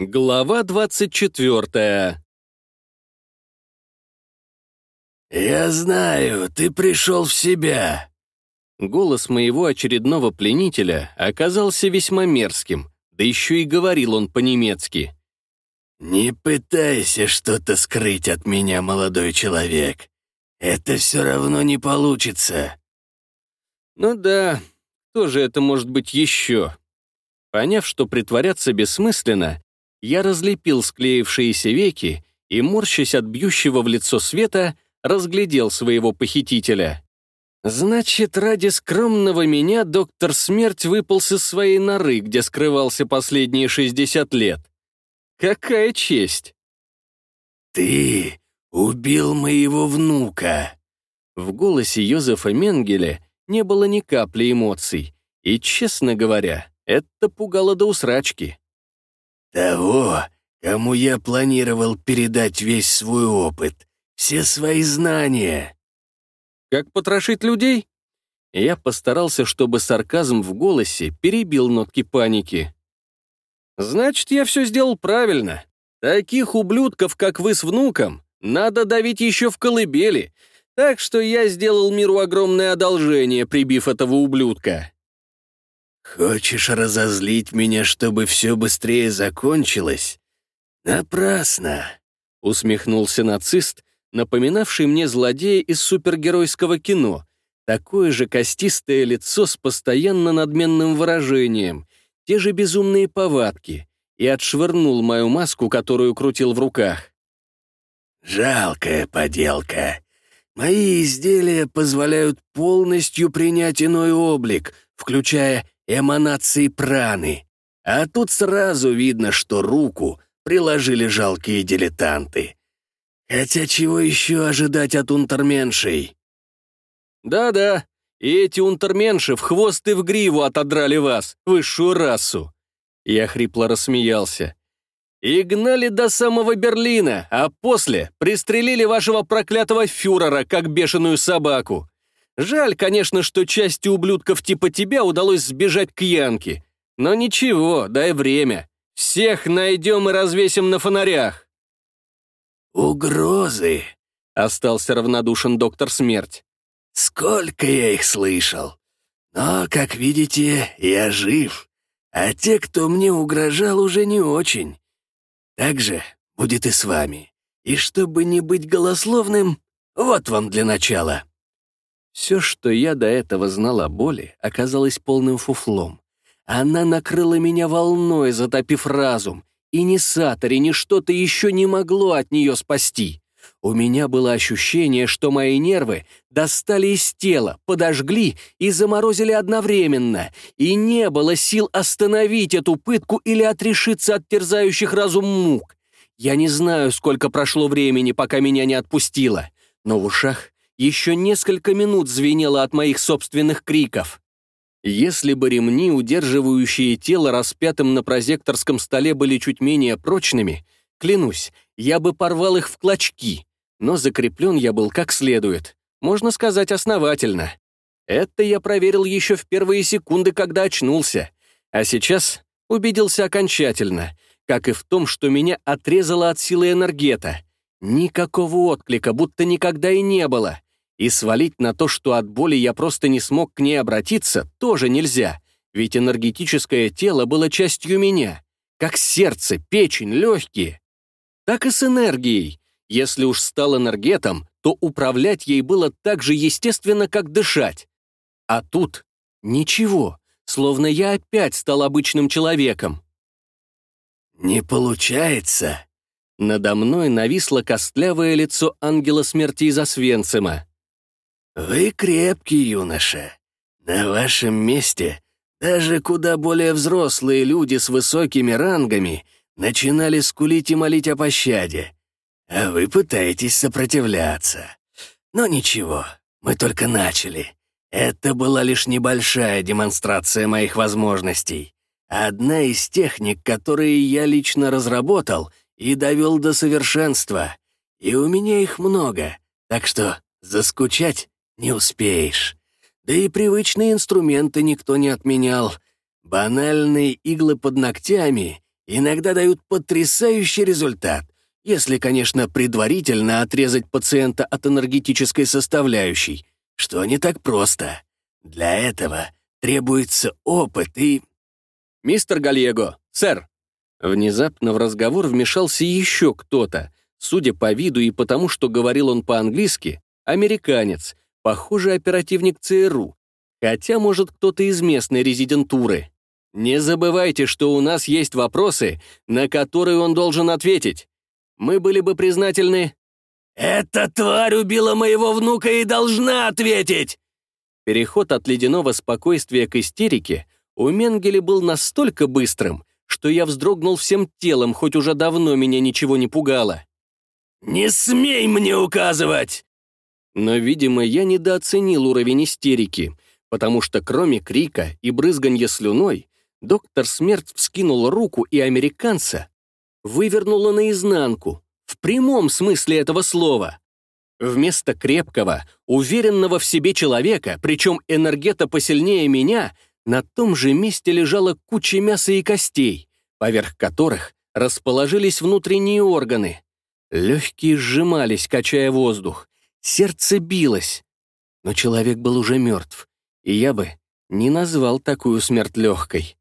Глава двадцать четвертая. «Я знаю, ты пришел в себя!» Голос моего очередного пленителя оказался весьма мерзким, да еще и говорил он по-немецки. «Не пытайся что-то скрыть от меня, молодой человек. Это все равно не получится». «Ну да, кто же это может быть еще?» Поняв, что притворяться бессмысленно, я разлепил склеившиеся веки и, морщась от бьющего в лицо света, разглядел своего похитителя. Значит, ради скромного меня доктор Смерть выполз из своей норы, где скрывался последние 60 лет. Какая честь! «Ты убил моего внука!» В голосе Йозефа Менгеля не было ни капли эмоций, и, честно говоря, это пугало до усрачки. Того, кому я планировал передать весь свой опыт, все свои знания. Как потрошить людей? Я постарался, чтобы сарказм в голосе перебил нотки паники. Значит, я все сделал правильно. Таких ублюдков, как вы с внуком, надо давить еще в колыбели, так что я сделал миру огромное одолжение, прибив этого ублюдка. «Хочешь разозлить меня, чтобы все быстрее закончилось? Напрасно!» — усмехнулся нацист, напоминавший мне злодея из супергеройского кино, такое же костистое лицо с постоянно надменным выражением, те же безумные повадки, и отшвырнул мою маску, которую крутил в руках. «Жалкая поделка. Мои изделия позволяют полностью принять иной облик, включая эманации праны. А тут сразу видно, что руку приложили жалкие дилетанты. Хотя чего еще ожидать от унтерменшей? Да-да, и эти унтерменши в хвост и в гриву отодрали вас, высшую расу. Я хрипло рассмеялся. И гнали до самого Берлина, а после пристрелили вашего проклятого фюрера, как бешеную собаку. Жаль, конечно, что части ублюдков типа тебя удалось сбежать к Янке. Но ничего, дай время. Всех найдем и развесим на фонарях. «Угрозы», — остался равнодушен доктор Смерть. «Сколько я их слышал. Но, как видите, я жив, а те, кто мне угрожал, уже не очень. Так же будет и с вами. И чтобы не быть голословным, вот вам для начала». Все, что я до этого знал о боли, оказалось полным фуфлом. Она накрыла меня волной, затопив разум, и ни Сатори, ни что-то еще не могло от нее спасти. У меня было ощущение, что мои нервы достали из тела, подожгли и заморозили одновременно, и не было сил остановить эту пытку или отрешиться от терзающих разум мук. Я не знаю, сколько прошло времени, пока меня не отпустило, но в ушах еще несколько минут звенело от моих собственных криков. Если бы ремни, удерживающие тело распятым на прозекторском столе, были чуть менее прочными, клянусь, я бы порвал их в клочки, но закреплен я был как следует, можно сказать, основательно. Это я проверил еще в первые секунды, когда очнулся, а сейчас убедился окончательно, как и в том, что меня отрезало от силы энергета. Никакого отклика, будто никогда и не было. И свалить на то, что от боли я просто не смог к ней обратиться, тоже нельзя, ведь энергетическое тело было частью меня, как сердце, печень, легкие. Так и с энергией. Если уж стал энергетом, то управлять ей было так же естественно, как дышать. А тут ничего, словно я опять стал обычным человеком. «Не получается», надо мной нависло костлявое лицо ангела смерти из Освенцима. «Вы крепкий юноша. На вашем месте даже куда более взрослые люди с высокими рангами начинали скулить и молить о пощаде, а вы пытаетесь сопротивляться. Но ничего, мы только начали. Это была лишь небольшая демонстрация моих возможностей. Одна из техник, которые я лично разработал и довел до совершенства. И у меня их много, так что заскучать не успеешь. Да и привычные инструменты никто не отменял. Банальные иглы под ногтями иногда дают потрясающий результат, если, конечно, предварительно отрезать пациента от энергетической составляющей, что не так просто. Для этого требуется опыт и... «Мистер Галлего, сэр!» Внезапно в разговор вмешался еще кто-то, судя по виду и потому, что говорил он по-английски, американец, похоже, оперативник ЦРУ, хотя, может, кто-то из местной резидентуры. Не забывайте, что у нас есть вопросы, на которые он должен ответить. Мы были бы признательны... «Эта тварь убила моего внука и должна ответить!» Переход от ледяного спокойствия к истерике у Менгеле был настолько быстрым, что я вздрогнул всем телом, хоть уже давно меня ничего не пугало. «Не смей мне указывать!» Но, видимо, я недооценил уровень истерики, потому что кроме крика и брызганья слюной, доктор Смерть вскинул руку и американца вывернула наизнанку, в прямом смысле этого слова. Вместо крепкого, уверенного в себе человека, причем энергета посильнее меня, на том же месте лежала куча мяса и костей, поверх которых расположились внутренние органы. Легкие сжимались, качая воздух. Сердце билось. Но человек был уже мертв, и я бы не назвал такую смерть легкой.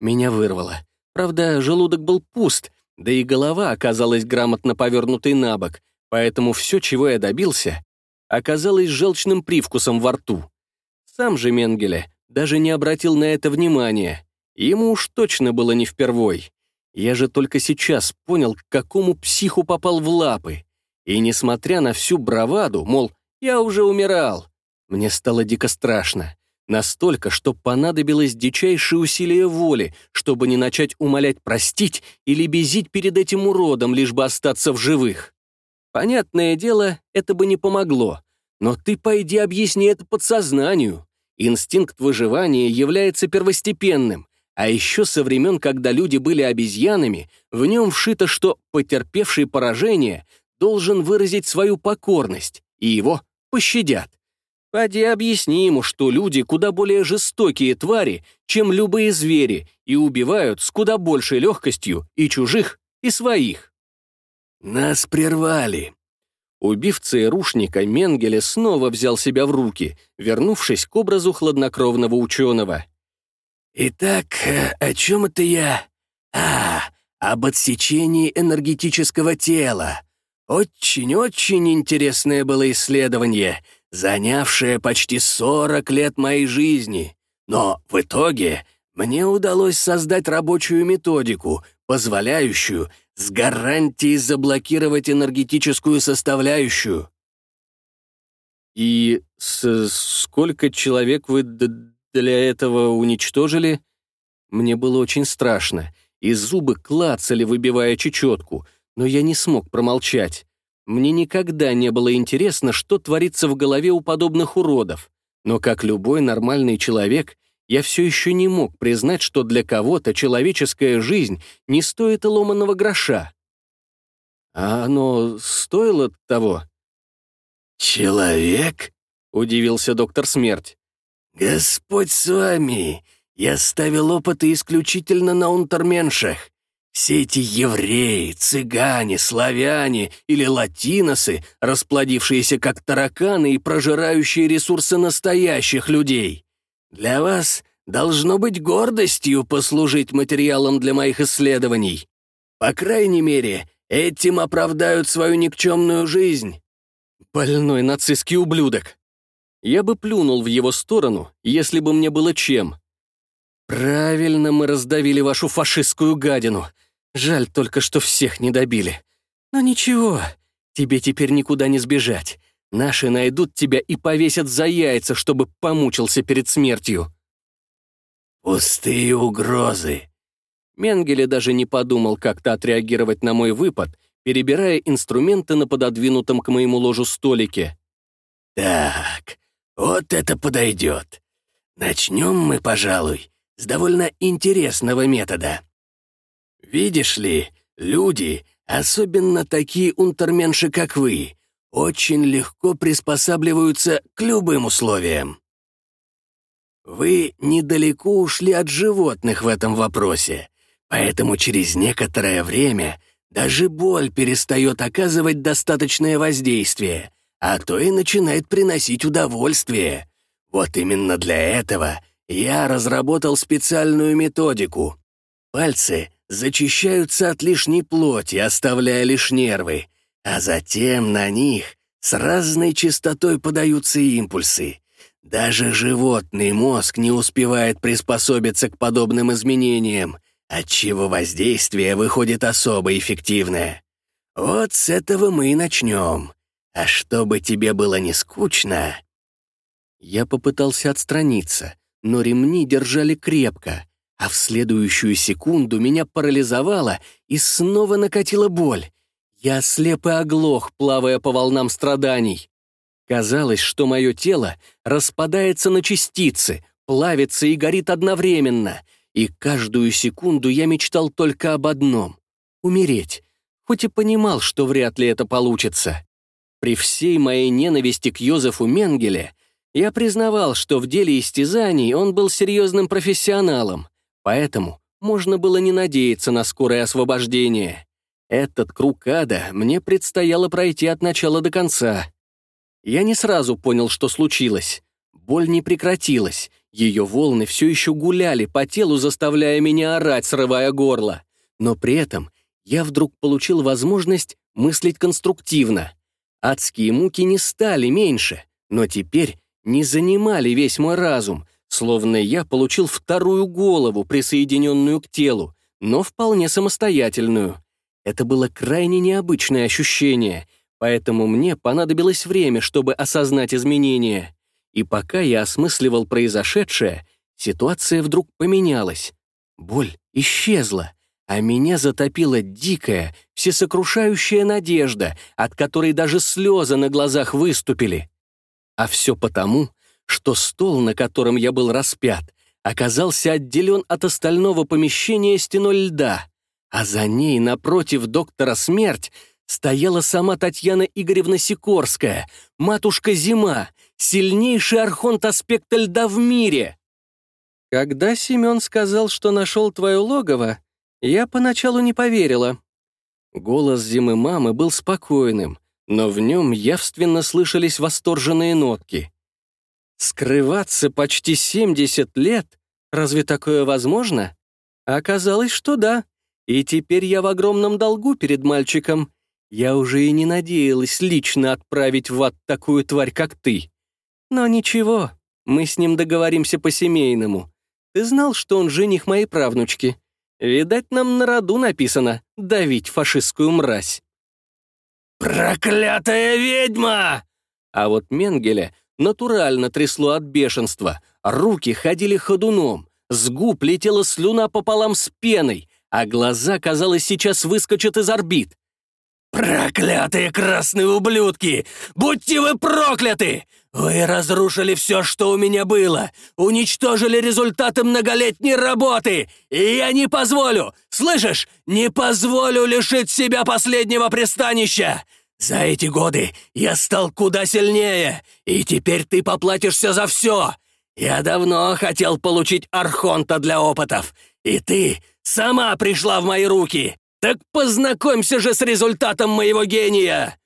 Меня вырвало. Правда, желудок был пуст, да и голова оказалась грамотно повернутой на бок, поэтому все, чего я добился, оказалось желчным привкусом во рту. Сам же Менгеле даже не обратил на это внимания. Ему уж точно было не впервой. Я же только сейчас понял, к какому психу попал в лапы. И несмотря на всю браваду, мол, я уже умирал, мне стало дико страшно. Настолько, что понадобилось дичайшее усилие воли, чтобы не начать умолять простить или безить перед этим уродом, лишь бы остаться в живых. Понятное дело, это бы не помогло. Но ты пойди объясни это подсознанию. Инстинкт выживания является первостепенным, а еще со времен, когда люди были обезьянами, в нем вшито, что потерпевший поражение должен выразить свою покорность, и его пощадят. Поди объясни ему, что люди куда более жестокие твари, чем любые звери, и убивают с куда большей легкостью и чужих, и своих. Нас прервали. Убив ЦРУшника, Менгеле снова взял себя в руки, вернувшись к образу хладнокровного ученого. «Итак, о чем это я? А, об отсечении энергетического тела. Очень-очень интересное было исследование — занявшая почти 40 лет моей жизни. Но в итоге мне удалось создать рабочую методику, позволяющую с гарантией заблокировать энергетическую составляющую. «И с сколько человек вы для этого уничтожили?» Мне было очень страшно, и зубы клацали, выбивая чечетку, но я не смог промолчать. Мне никогда не было интересно, что творится в голове у подобных уродов, но как любой нормальный человек, я все еще не мог признать, что для кого-то человеческая жизнь не стоит и ломаного гроша. А оно стоило того? «Человек?» — удивился доктор Смерть. «Господь с вами! Я ставил опыты исключительно на унтерменшах. Все эти евреи, цыгане, славяне или латиносы, расплодившиеся как тараканы и прожирающие ресурсы настоящих людей. Для вас должно быть гордостью послужить материалом для моих исследований. По крайней мере, этим оправдают свою никчемную жизнь. Больной нацистский ублюдок. Я бы плюнул в его сторону, если бы мне было чем. Правильно мы раздавили вашу фашистскую гадину. Жаль только, что всех не добили. Но ничего, тебе теперь никуда не сбежать. Наши найдут тебя и повесят за яйца, чтобы помучился перед смертью». «Пустые угрозы». Менгеле даже не подумал как-то отреагировать на мой выпад, перебирая инструменты на пододвинутом к моему ложу столике. «Так, вот это подойдет. Начнем мы, пожалуй, с довольно интересного метода. Видишь ли, люди, особенно такие унтерменши, как вы, очень легко приспосабливаются к любым условиям. Вы недалеко ушли от животных в этом вопросе. Поэтому через некоторое время даже боль перестает оказывать достаточное воздействие, а то и начинает приносить удовольствие. Вот именно для этого я разработал специальную методику. Пальцы зачищаются от лишней плоти, оставляя лишь нервы, а затем на них с разной частотой подаются импульсы. Даже животный мозг не успевает приспособиться к подобным изменениям, отчего воздействие выходит особо эффективное. Вот с этого мы и начнем. А чтобы тебе было не скучно...» Я попытался отстраниться, но ремни держали крепко, а в следующую секунду меня парализовало и снова накатила боль. Я слеп и оглох, плавая по волнам страданий. Казалось, что мое тело распадается на частицы, плавится и горит одновременно, и каждую секунду я мечтал только об одном — умереть, хоть и понимал, что вряд ли это получится. При всей моей ненависти к Йозефу Менгеле я признавал, что в деле истязаний он был серьезным профессионалом, поэтому можно было не надеяться на скорое освобождение. Этот круг ада мне предстояло пройти от начала до конца. Я не сразу понял, что случилось. Боль не прекратилась, ее волны все еще гуляли по телу, заставляя меня орать, срывая горло. Но при этом я вдруг получил возможность мыслить конструктивно. Адские муки не стали меньше, но теперь не занимали весь мой разум, словно я получил вторую голову, присоединенную к телу, но вполне самостоятельную. Это было крайне необычное ощущение, поэтому мне понадобилось время, чтобы осознать изменения. И пока я осмысливал произошедшее, ситуация вдруг поменялась. Боль исчезла а меня затопила дикая, всесокрушающая надежда, от которой даже слезы на глазах выступили. А все потому, что стол, на котором я был распят, оказался отделен от остального помещения стеной льда, а за ней, напротив доктора Смерть, стояла сама Татьяна Игоревна Сикорская, матушка Зима, сильнейший архонт аспекта льда в мире. Когда Семен сказал, что нашел твое логово, я поначалу не поверила. Голос зимы мамы был спокойным, но в нем явственно слышались восторженные нотки. Скрываться почти 70 лет? Разве такое возможно? Оказалось, что да. И теперь я в огромном долгу перед мальчиком. Я уже и не надеялась лично отправить в ад такую тварь, как ты. Но ничего, мы с ним договоримся по-семейному. Ты знал, что он жених моей правнучки? Видать, нам на роду написано «давить фашистскую мразь». «Проклятая ведьма!» А вот Менгеля натурально трясло от бешенства. Руки ходили ходуном, с губ летела слюна пополам с пеной, а глаза, казалось, сейчас выскочат из орбит. «Проклятые красные ублюдки! Будьте вы прокляты! Вы разрушили все, что у меня было, уничтожили результаты многолетней работы, и я не позволю, слышишь, не позволю лишить себя последнего пристанища! За эти годы я стал куда сильнее, и теперь ты поплатишься за все! Я давно хотел получить Архонта для опытов, и ты сама пришла в мои руки!» Так познакомься же с результатом моего гения!»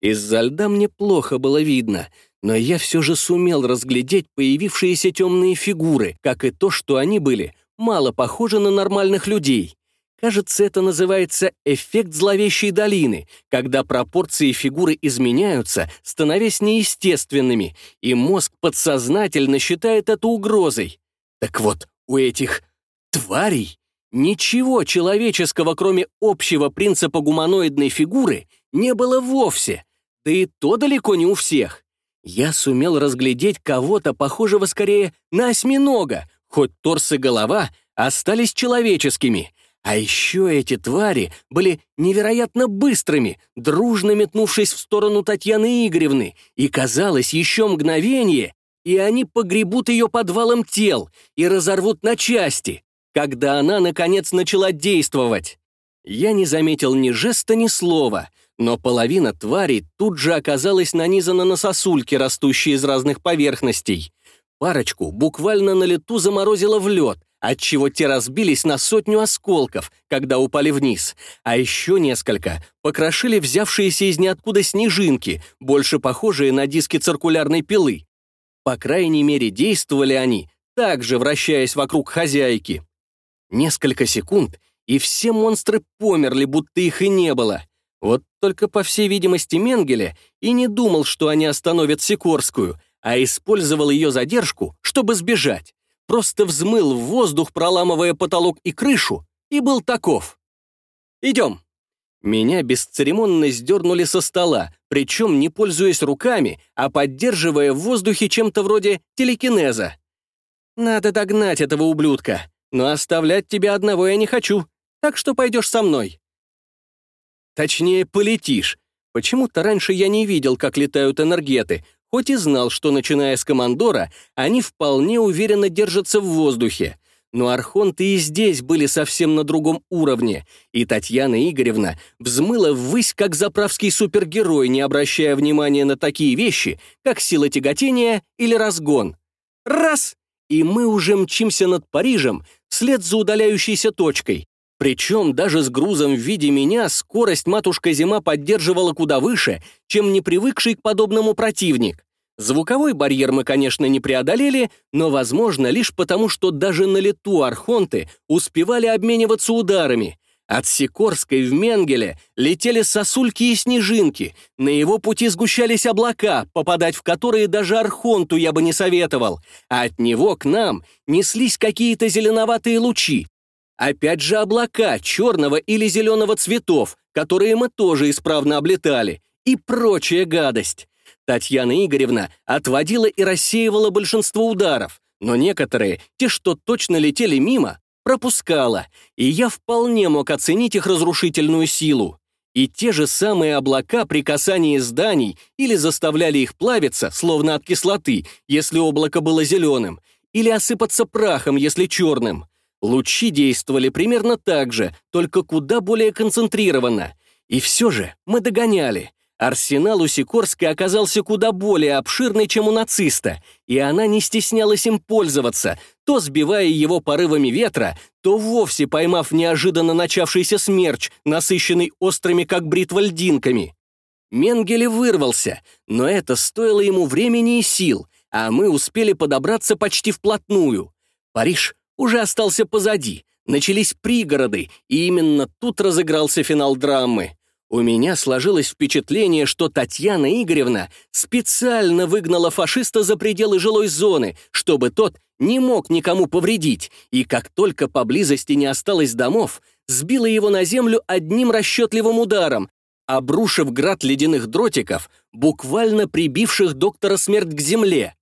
Из-за льда мне плохо было видно, но я все же сумел разглядеть появившиеся темные фигуры, как и то, что они были мало похожи на нормальных людей. Кажется, это называется эффект зловещей долины, когда пропорции фигуры изменяются, становясь неестественными, и мозг подсознательно считает это угрозой. Так вот, у этих тварей Ничего человеческого, кроме общего принципа гуманоидной фигуры, не было вовсе, да и то далеко не у всех. Я сумел разглядеть кого-то, похожего скорее на осьминога, хоть торс и голова остались человеческими. А еще эти твари были невероятно быстрыми, дружно метнувшись в сторону Татьяны Игоревны, и казалось, еще мгновение, и они погребут ее подвалом тел и разорвут на части, когда она, наконец, начала действовать. Я не заметил ни жеста, ни слова, но половина тварей тут же оказалась нанизана на сосульки, растущие из разных поверхностей. Парочку буквально на лету заморозило в лед, отчего те разбились на сотню осколков, когда упали вниз, а еще несколько покрошили взявшиеся из ниоткуда снежинки, больше похожие на диски циркулярной пилы. По крайней мере, действовали они, также вращаясь вокруг хозяйки. Несколько секунд, и все монстры померли, будто их и не было. Вот только, по всей видимости, Менгеле и не думал, что они остановят Сикорскую, а использовал ее задержку, чтобы сбежать просто взмыл в воздух, проламывая потолок и крышу, и был таков. «Идем». Меня бесцеремонно сдернули со стола, причем не пользуясь руками, а поддерживая в воздухе чем-то вроде телекинеза. «Надо догнать этого ублюдка, но оставлять тебя одного я не хочу, так что пойдешь со мной». Точнее, полетишь. Почему-то раньше я не видел, как летают энергеты, хоть и знал, что, начиная с командора, они вполне уверенно держатся в воздухе. Но архонты и здесь были совсем на другом уровне, и Татьяна Игоревна взмыла ввысь, как заправский супергерой, не обращая внимания на такие вещи, как сила тяготения или разгон. Раз! И мы уже мчимся над Парижем вслед за удаляющейся точкой. Причем даже с грузом в виде меня скорость матушка-зима поддерживала куда выше, чем не привыкший к подобному противник. Звуковой барьер мы, конечно, не преодолели, но, возможно, лишь потому, что даже на лету архонты успевали обмениваться ударами. От Сикорской в Менгеле летели сосульки и снежинки, на его пути сгущались облака, попадать в которые даже архонту я бы не советовал, а от него к нам неслись какие-то зеленоватые лучи, Опять же облака черного или зеленого цветов, которые мы тоже исправно облетали, и прочая гадость. Татьяна Игоревна отводила и рассеивала большинство ударов, но некоторые, те, что точно летели мимо, пропускала, и я вполне мог оценить их разрушительную силу. И те же самые облака при касании зданий или заставляли их плавиться, словно от кислоты, если облако было зеленым, или осыпаться прахом, если черным. Лучи действовали примерно так же, только куда более концентрированно. И все же мы догоняли. Арсенал у Сикорской оказался куда более обширный, чем у нациста, и она не стеснялась им пользоваться, то сбивая его порывами ветра, то вовсе поймав неожиданно начавшийся смерч, насыщенный острыми, как бритва, льдинками. Менгеле вырвался, но это стоило ему времени и сил, а мы успели подобраться почти вплотную. Париж уже остался позади, начались пригороды, и именно тут разыгрался финал драмы. У меня сложилось впечатление, что Татьяна Игоревна специально выгнала фашиста за пределы жилой зоны, чтобы тот не мог никому повредить, и как только поблизости не осталось домов, сбила его на землю одним расчетливым ударом, обрушив град ледяных дротиков, буквально прибивших доктора смерть к земле.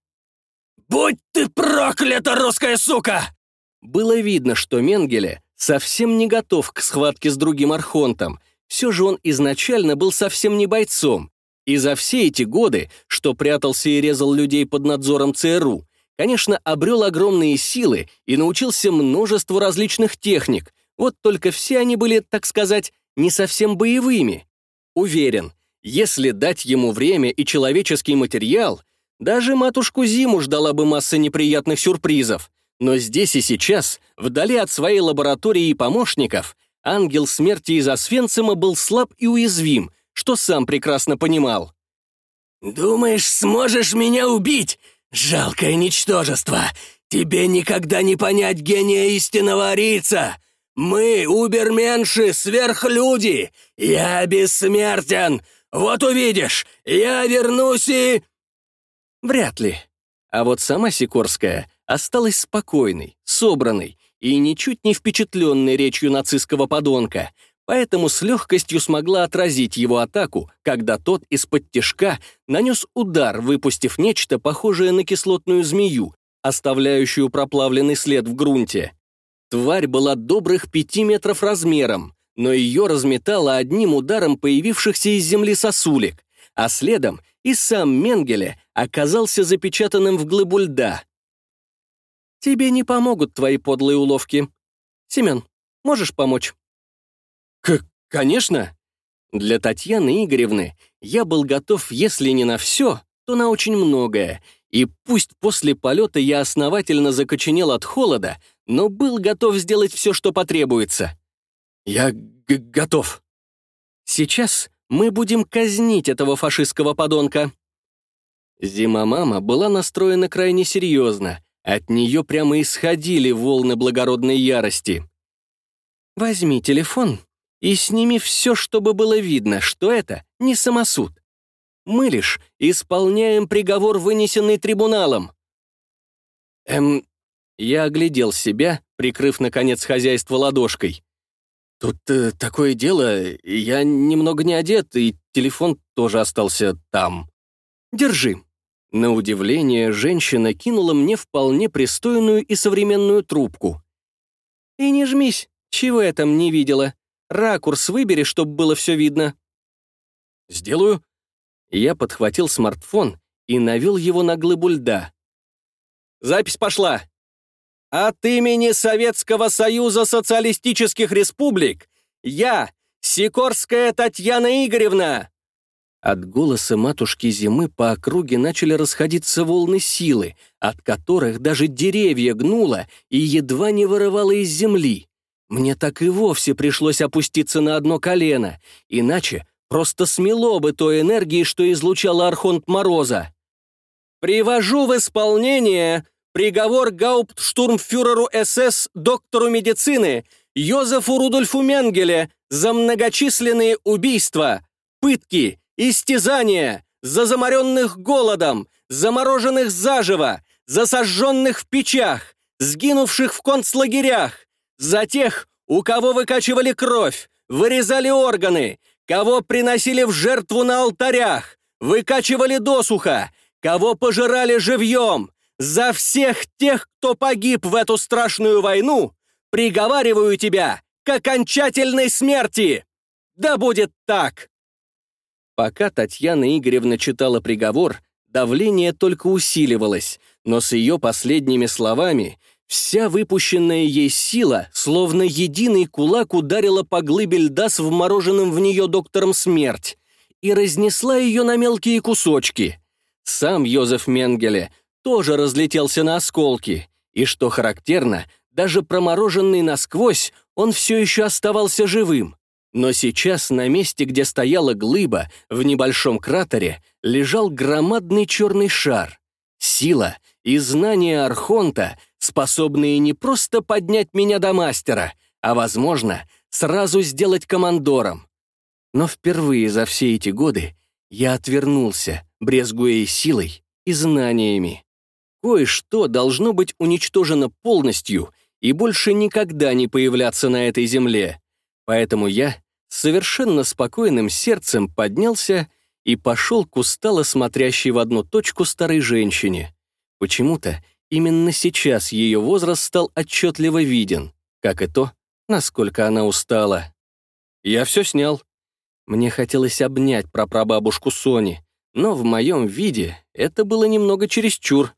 «Будь ты проклята, русская сука!» Было видно, что Менгеле совсем не готов к схватке с другим архонтом, все же он изначально был совсем не бойцом, и за все эти годы, что прятался и резал людей под надзором ЦРУ, конечно, обрел огромные силы и научился множеству различных техник, вот только все они были, так сказать, не совсем боевыми. Уверен, если дать ему время и человеческий материал, даже матушку Зиму ждала бы масса неприятных сюрпризов, но здесь и сейчас, вдали от своей лаборатории и помощников, ангел смерти из Освенцима был слаб и уязвим, что сам прекрасно понимал. «Думаешь, сможешь меня убить? Жалкое ничтожество! Тебе никогда не понять гения истинного арица! Мы, уберменши, сверхлюди! Я бессмертен! Вот увидишь, я вернусь и...» Вряд ли. А вот сама Сикорская осталась спокойной, собранной и ничуть не впечатленной речью нацистского подонка, поэтому с легкостью смогла отразить его атаку, когда тот из-под тяжка нанес удар, выпустив нечто похожее на кислотную змею, оставляющую проплавленный след в грунте. Тварь была добрых пяти метров размером, но ее разметало одним ударом появившихся из земли сосулек, а следом и сам Менгеле оказался запечатанным в глыбу льда. Тебе не помогут твои подлые уловки. Семен, можешь помочь?» «К конечно!» Для Татьяны Игоревны я был готов, если не на все, то на очень многое, и пусть после полета я основательно закоченел от холода, но был готов сделать все, что потребуется. «Я готов». «Сейчас мы будем казнить этого фашистского подонка». Зима-мама была настроена крайне серьезно. От нее прямо исходили волны благородной ярости. «Возьми телефон и сними все, чтобы было видно, что это не самосуд. Мы лишь исполняем приговор, вынесенный трибуналом». «Эм...» Я оглядел себя, прикрыв, наконец, хозяйство ладошкой. «Тут э, такое дело, я немного не одет, и телефон тоже остался там. Держи». На удивление, женщина кинула мне вполне пристойную и современную трубку. «И не жмись, чего я там не видела. Ракурс выбери, чтобы было все видно». «Сделаю». Я подхватил смартфон и навел его на глыбу льда. «Запись пошла!» От имени Советского Союза Социалистических Республик я, Сикорская Татьяна Игоревна!» От голоса матушки зимы по округе начали расходиться волны силы, от которых даже деревья гнуло и едва не вырывало из земли. Мне так и вовсе пришлось опуститься на одно колено, иначе просто смело бы той энергии, что излучала Архонт Мороза. «Привожу в исполнение Приговор гауптштурмфюреру СС доктору медицины Йозефу Рудольфу Менгеле за многочисленные убийства, пытки, истязания, за заморенных голодом, замороженных заживо, за сожженных в печах, сгинувших в концлагерях, за тех, у кого выкачивали кровь, вырезали органы, кого приносили в жертву на алтарях, выкачивали досуха, кого пожирали живьем, за всех тех, кто погиб в эту страшную войну, приговариваю тебя к окончательной смерти! Да будет так!» Пока Татьяна Игоревна читала приговор, давление только усиливалось, но с ее последними словами вся выпущенная ей сила, словно единый кулак, ударила по глыбе льда с вмороженным в нее доктором смерть и разнесла ее на мелкие кусочки. Сам Йозеф Менгеле тоже разлетелся на осколки, и, что характерно, даже промороженный насквозь, он все еще оставался живым. Но сейчас на месте, где стояла глыба, в небольшом кратере, лежал громадный черный шар. Сила и знания Архонта, способные не просто поднять меня до мастера, а, возможно, сразу сделать командором. Но впервые за все эти годы я отвернулся, брезгуя и силой, и знаниями. Кое-что должно быть уничтожено полностью и больше никогда не появляться на этой земле. Поэтому я с совершенно спокойным сердцем поднялся и пошел к устало смотрящей в одну точку старой женщине. Почему-то именно сейчас ее возраст стал отчетливо виден, как и то, насколько она устала. Я все снял. Мне хотелось обнять прапрабабушку Сони, но в моем виде это было немного чересчур.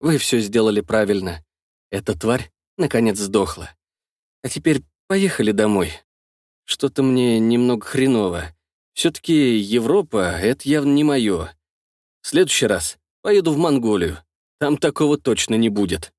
Вы все сделали правильно. Эта тварь, наконец, сдохла. А теперь поехали домой. Что-то мне немного хреново. Все-таки Европа — это явно не мое. В следующий раз поеду в Монголию. Там такого точно не будет.